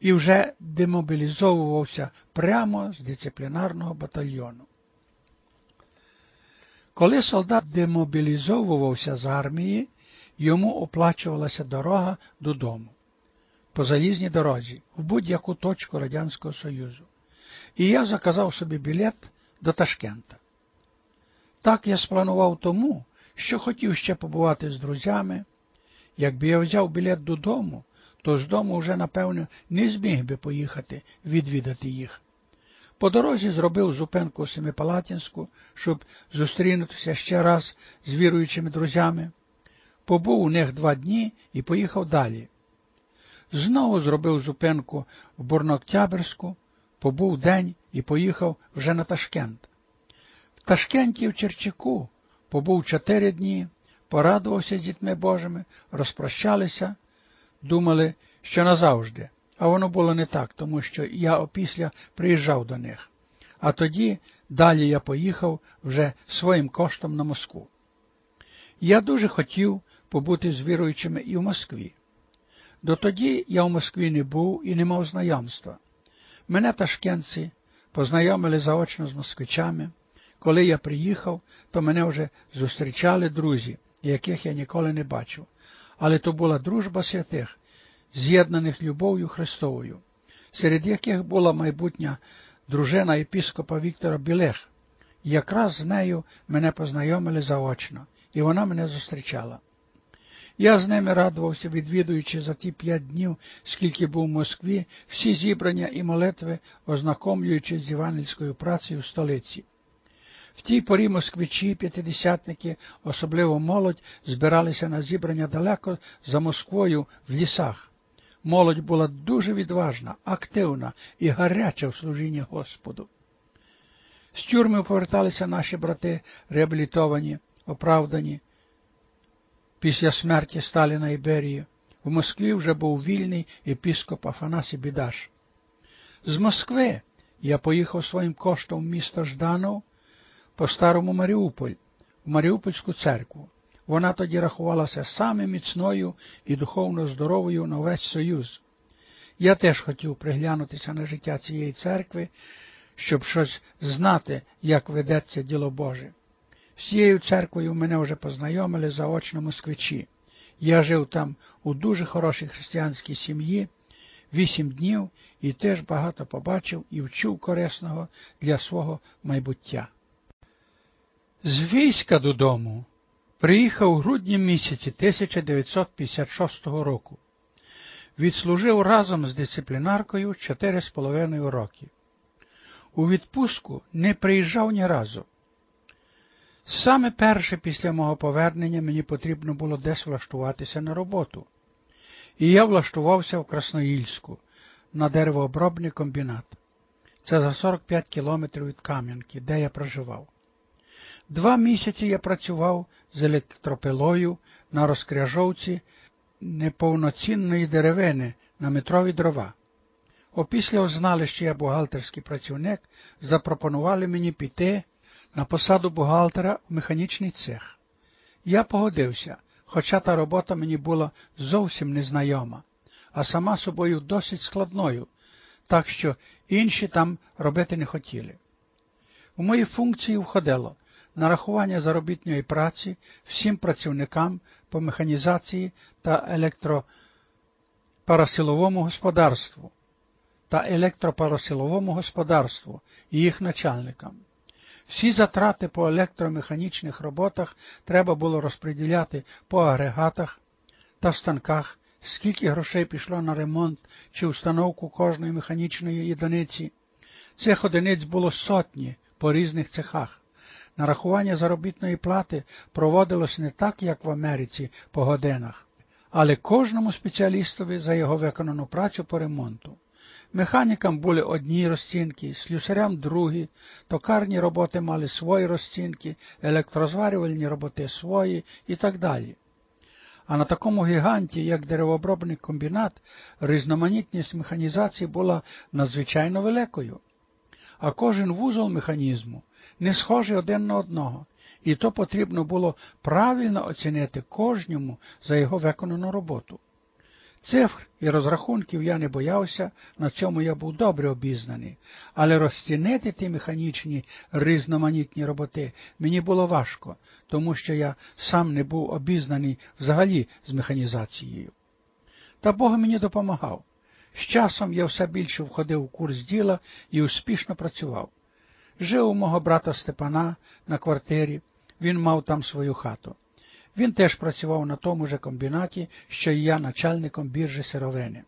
і вже демобілізовувався прямо з дисциплінарного батальйону. Коли солдат демобілізовувався з армії, йому оплачувалася дорога додому по залізній дорозі в будь-яку точку Радянського Союзу. І я заказав собі білет до Ташкента. Так я спланував тому, що хотів ще побувати з друзями. Якби я взяв білет додому, то з дому вже, напевно, не зміг би поїхати відвідати їх. По дорозі зробив зупинку у Семипалатінську, щоб зустрінутися ще раз з віруючими друзями. Побув у них два дні і поїхав далі. Знову зробив зупинку в Бурноктябрську, побув день і поїхав вже на Ташкент. В Ташкенті в Черчаку побув чотири дні, порадувався з дітьми Божими, розпрощалися, думали, що назавжди. А воно було не так, тому що я опісля приїжджав до них. А тоді далі я поїхав вже своїм коштом на Москву. Я дуже хотів побути з віруючими і в Москві. Дотоді я в Москві не був і не мав знайомства. Мене ташкентці познайомили заочно з москвичами. Коли я приїхав, то мене вже зустрічали друзі, яких я ніколи не бачив. Але то була дружба святих, з'єднаних любов'ю Христовою, серед яких була майбутня дружина епіскопа Віктора Білех. Якраз з нею мене познайомили заочно, і вона мене зустрічала. Я з ними радувався, відвідуючи за ті п'ять днів, скільки був в Москві, всі зібрання і молитви, ознакомлюючись з івангельською працею в столиці. В тій порі москвичі, п'ятидесятники, особливо молодь, збиралися на зібрання далеко за Москвою в лісах. Молодь була дуже відважна, активна і гаряча в служінні Господу. З тюрми поверталися наші брати, реабілітовані, оправдані. Після смерті Сталіна і Берії в Москві вже був вільний епіскоп Афанасій Бідаш. З Москви я поїхав своїм коштом в місто Жданов по старому Маріуполь, в Маріупольську церкву. Вона тоді рахувалася саме міцною і духовно здоровою на весь Союз. Я теж хотів приглянутися на життя цієї церкви, щоб щось знати, як ведеться діло Боже. З цією церквою мене вже познайомили заочно москвичі. Я жив там у дуже хорошій християнській сім'ї вісім днів і теж багато побачив і вчув корисного для свого майбуття. З війська додому приїхав у грудні місяці 1956 року. Відслужив разом з дисциплінаркою чотири з половиною роки. У відпустку не приїжджав ні разу. Саме перше після мого повернення мені потрібно було десь влаштуватися на роботу. І я влаштувався в Красноїльську на деревообробний комбінат. Це за 45 кілометрів від Кам'янки, де я проживав. Два місяці я працював з електропилою на розкряжовці неповноцінної деревини на метрові дрова. Опісля узнали, що я бухгалтерський працівник, запропонували мені піти на посаду бухгалтера в механічний цех. Я погодився, хоча та робота мені була зовсім незнайома, а сама собою досить складною, так що інші там робити не хотіли. У мої функції входило нарахування заробітної праці всім працівникам по механізації та електропарасиловому господарству та електропарасиловому господарству і їх начальникам. Всі затрати по електромеханічних роботах треба було розподіляти по агрегатах та станках, скільки грошей пішло на ремонт чи установку кожної механічної єдиниці. Цих одиниць було сотні по різних цехах. Нарахування заробітної плати проводилось не так, як в Америці по годинах, але кожному спеціалістові за його виконану працю по ремонту. Механікам були одні розцінки, слюсарям другі, токарні роботи мали свої розцінки, електрозварювальні роботи свої і так далі. А на такому гіганті, як деревообробний комбінат, різноманітність механізації була надзвичайно великою, а кожен вузол механізму не схожий один на одного, і то потрібно було правильно оцінити кожному за його виконану роботу. Цифр і розрахунків я не боявся, на цьому я був добре обізнаний, але розцінити ті механічні різноманітні роботи мені було важко, тому що я сам не був обізнаний взагалі з механізацією. Та Бог мені допомагав. З часом я все більше входив у курс діла і успішно працював. Жив у мого брата Степана на квартирі, він мав там свою хату. Він теж працював на тому же комбінаті, що і я начальником біржі сировини.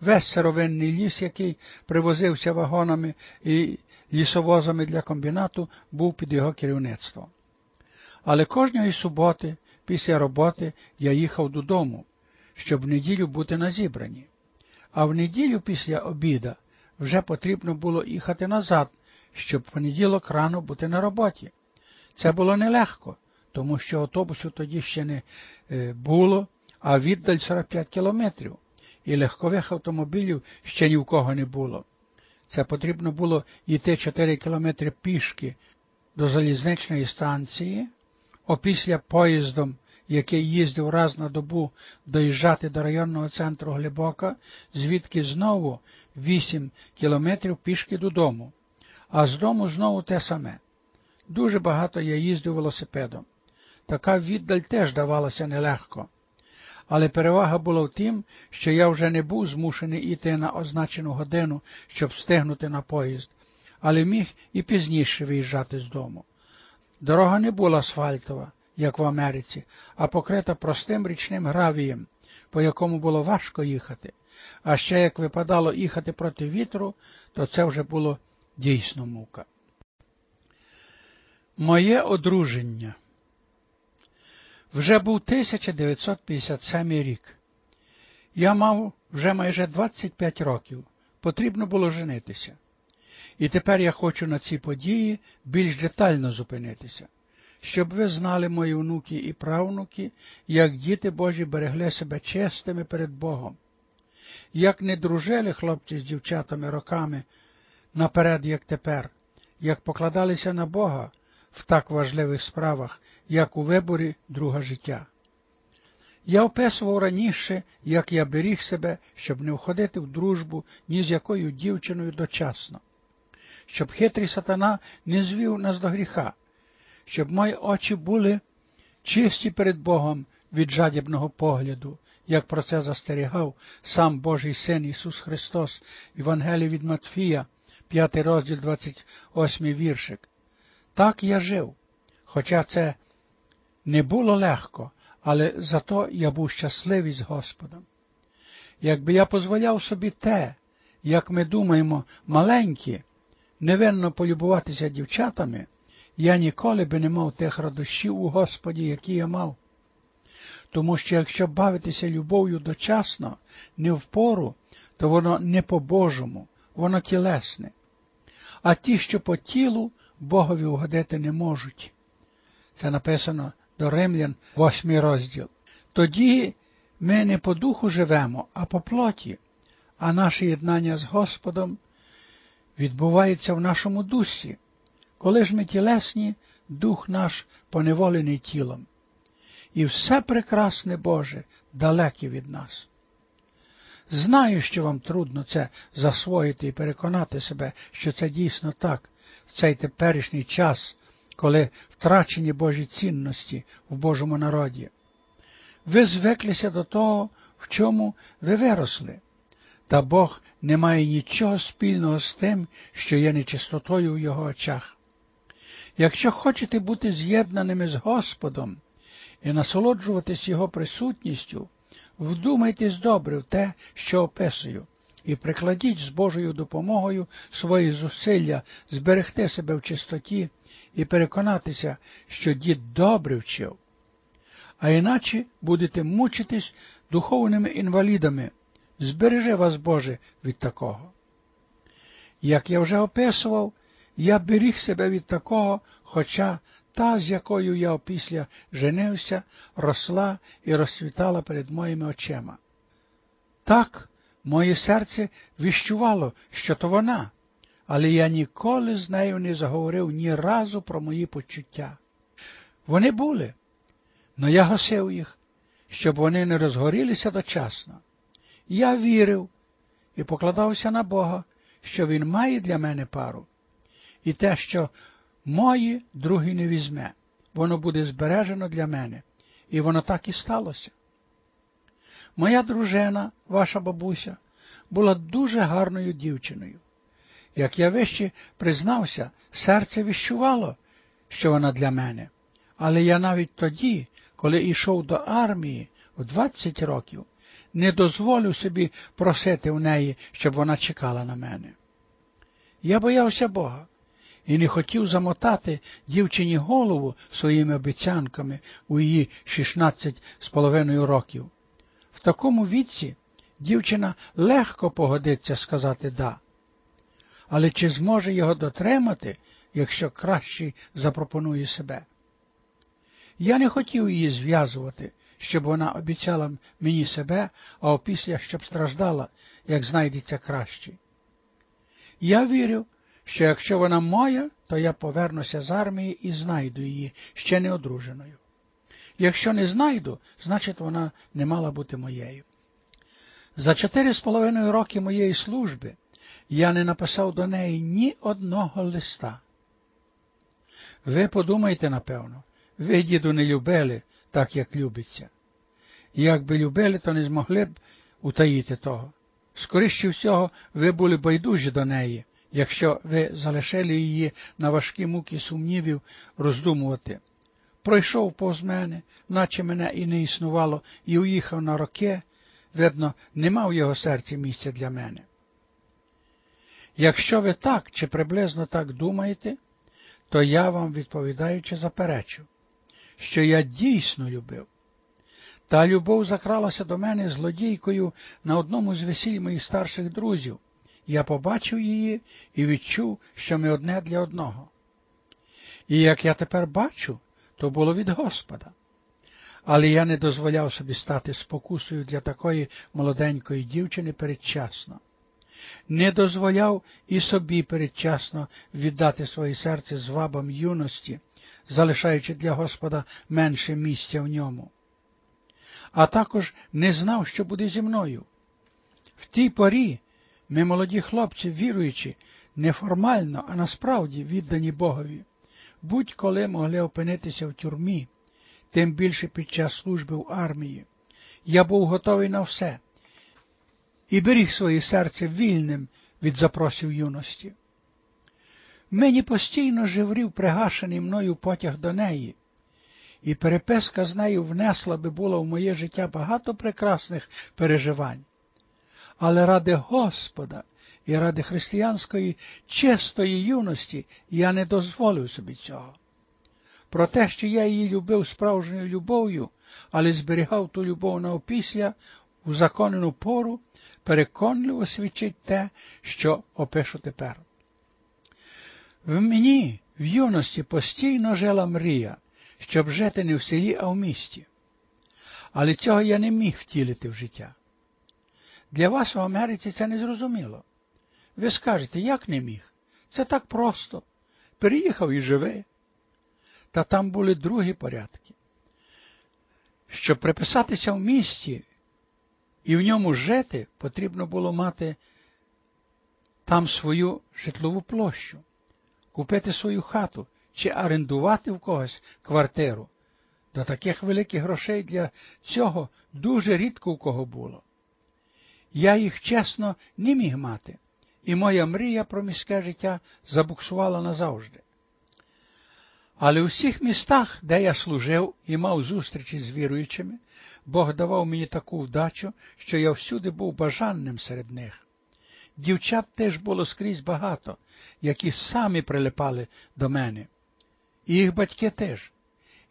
Весь сировинний ліс, який привозився вагонами і лісовозами для комбінату, був під його керівництвом. Але кожної суботи, після роботи, я їхав додому, щоб в неділю бути на зібранні. А в неділю після обіда вже потрібно було їхати назад, щоб в понеділок рано бути на роботі. Це було нелегко тому що автобусу тоді ще не е, було, а віддаль 45 кілометрів, і легкових автомобілів ще ні в кого не було. Це потрібно було йти 4 кілометри пішки до залізничної станції, опісля поїздом, який їздив раз на добу доїжджати до районного центру Глибока, звідки знову 8 кілометрів пішки додому, а з дому знову те саме. Дуже багато я їздив велосипедом. Така віддаль теж давалася нелегко. Але перевага була в тім, що я вже не був змушений іти на означену годину, щоб встигнути на поїзд, але міг і пізніше виїжджати з дому. Дорога не була асфальтова, як в Америці, а покрита простим річним гравієм, по якому було важко їхати. А ще як випадало їхати проти вітру, то це вже було дійсно мука. Моє одруження вже був 1957 рік. Я мав вже майже 25 років, потрібно було женитися. І тепер я хочу на ці події більш детально зупинитися, щоб ви знали мої внуки і правнуки, як діти Божі берегли себе чистими перед Богом, як не дружили хлопці з дівчатами роками наперед, як тепер, як покладалися на Бога в так важливих справах, як у виборі друга життя. Я описував раніше, як я беріг себе, щоб не входити в дружбу ні з якою дівчиною дочасно, щоб хитрий сатана не звів нас до гріха, щоб мої очі були чисті перед Богом від жадібного погляду, як про це застерігав сам Божий Син Ісус Христос, Євангелій від Матфія, 5 розділ 28 віршик. Так я жив, хоча це не було легко, але зато я був щасливий з Господом. Якби я дозволяв собі те, як ми думаємо, маленькі, невинно полюбуватися дівчатами, я ніколи би не мав тих радощів у Господі, які я мав. Тому що якщо бавитися любов'ю дочасно, не в пору, то воно не по-божому, воно тілесне. А ті, що по тілу, Богові угодити не можуть. Це написано до Римлян, восьмий розділ. Тоді ми не по духу живемо, а по плоті, а наше єднання з Господом відбувається в нашому дусі. Коли ж ми тілесні, дух наш поневолений тілом. І все прекрасне Боже далеке від нас. Знаю, що вам трудно це засвоїти і переконати себе, що це дійсно так, в цей теперішній час, коли втрачені Божі цінності в Божому народі. Ви звиклися до того, в чому ви виросли, та Бог не має нічого спільного з тим, що є нечистотою в його очах. Якщо хочете бути з'єднаними з Господом і насолоджуватись Його присутністю, вдумайтесь добре в те, що описую, і прикладіть з Божою допомогою свої зусилля зберегти себе в чистоті і переконатися, що дід добре вчив, а іначе будете мучитись духовними інвалідами. Збережи вас, Боже, від такого. Як я вже описував, я беріг себе від такого, хоча та, з якою я опісля женився, росла і розцвітала перед моїми очима. Так, моє серце віщувало, що то вона, але я ніколи з нею не заговорив ні разу про мої почуття. Вони були, но я гасив їх, щоб вони не розгорілися дочасно. Я вірив і покладався на Бога, що Він має для мене пару, і те, що мої другий не візьме, воно буде збережено для мене, і воно так і сталося. Моя дружина, ваша бабуся, була дуже гарною дівчиною. Як я вище признався, серце віщувало, що вона для мене, але я навіть тоді, коли йшов до армії в 20 років, не дозволив собі просити в неї, щоб вона чекала на мене. Я боявся Бога і не хотів замотати дівчині голову своїми обіцянками у її 16 з половиною років. В такому віці дівчина легко погодиться сказати да. Але чи зможе його дотримати, якщо кращий запропонує себе? Я не хотів її зв'язувати, щоб вона обіцяла мені себе, а опісля щоб страждала, як знайдеться кращий. Я вірю, що якщо вона моя, то я повернуся з армії і знайду її ще не одруженою. Якщо не знайду, значить вона не мала бути моєю. За чотири з половиною роки моєї служби я не написав до неї ні одного листа. Ви подумайте, напевно, ви, діду, не любили так, як любиться. Якби любили, то не змогли б утаїти того. Скоріше всього, ви були байдужі до неї, якщо ви залишили її на важкі муки сумнівів роздумувати. Пройшов повз мене, наче мене і не існувало, і уїхав на роки, видно, не мав його серці місця для мене. Якщо ви так чи приблизно так думаєте, то я вам відповідаючи заперечу, що я дійсно любив. Та любов закралася до мене злодійкою на одному з весіль моїх старших друзів. Я побачив її і відчув, що ми одне для одного. І як я тепер бачу, то було від Господа. Але я не дозволяв собі стати спокусою для такої молоденької дівчини передчасно. Не дозволяв і собі передчасно віддати своє серце звабам юності, залишаючи для Господа менше місця в ньому. А також не знав, що буде зі мною. В тій порі ми, молоді хлопці, віруючи, неформально, а насправді віддані Богові, будь-коли могли опинитися в тюрмі, тим більше під час служби в армії. Я був готовий на все і беріг своє серце вільним від запросів юності. Мені постійно живрів пригашений мною потяг до неї, і переписка з нею внесла би було в моє життя багато прекрасних переживань. Але ради Господа і ради християнської чистої юності я не дозволив собі цього. Про те, що я її любив справжньою любов'ю, але зберігав ту любов на опісля у законену пору, переконливо свідчить те, що опишу тепер. В мені в юності постійно жила мрія, щоб жити не в селі, а в місті. Але цього я не міг втілити в життя. Для вас в Америці це не зрозуміло. Ви скажете, як не міг? Це так просто. Переїхав і живе. Та там були другі порядки. Щоб приписатися в місті і в ньому жити, потрібно було мати там свою житлову площу, купити свою хату чи орендувати в когось квартиру. До таких великих грошей для цього дуже рідко у кого було. Я їх чесно не міг мати, і моя мрія про міське життя забуксувала назавжди. Але у всіх містах, де я служив і мав зустрічі з віруючими, Бог давав мені таку вдачу, що я всюди був бажанним серед них. Дівчат теж було скрізь багато, які самі прилипали до мене. І їх батьки теж.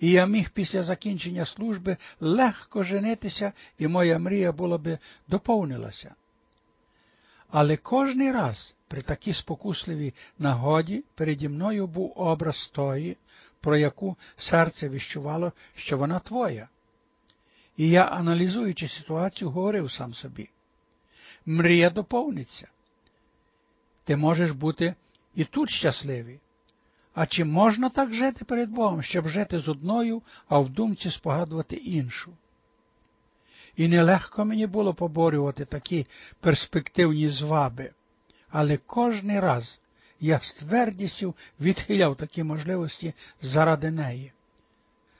І я міг після закінчення служби легко женитися, і моя мрія була би доповнилася. Але кожний раз при такій спокусливій нагоді переді мною був образ тої, про яку серце віщувало, що вона твоя. І я, аналізуючи ситуацію, говорив сам собі. Мрія доповниться. Ти можеш бути і тут щасливий. А чи можна так жити перед Богом, щоб жити з одною, а в думці спогадувати іншу? І нелегко мені було поборювати такі перспективні зваби, але кожний раз я з твердістю відхиляв такі можливості заради неї.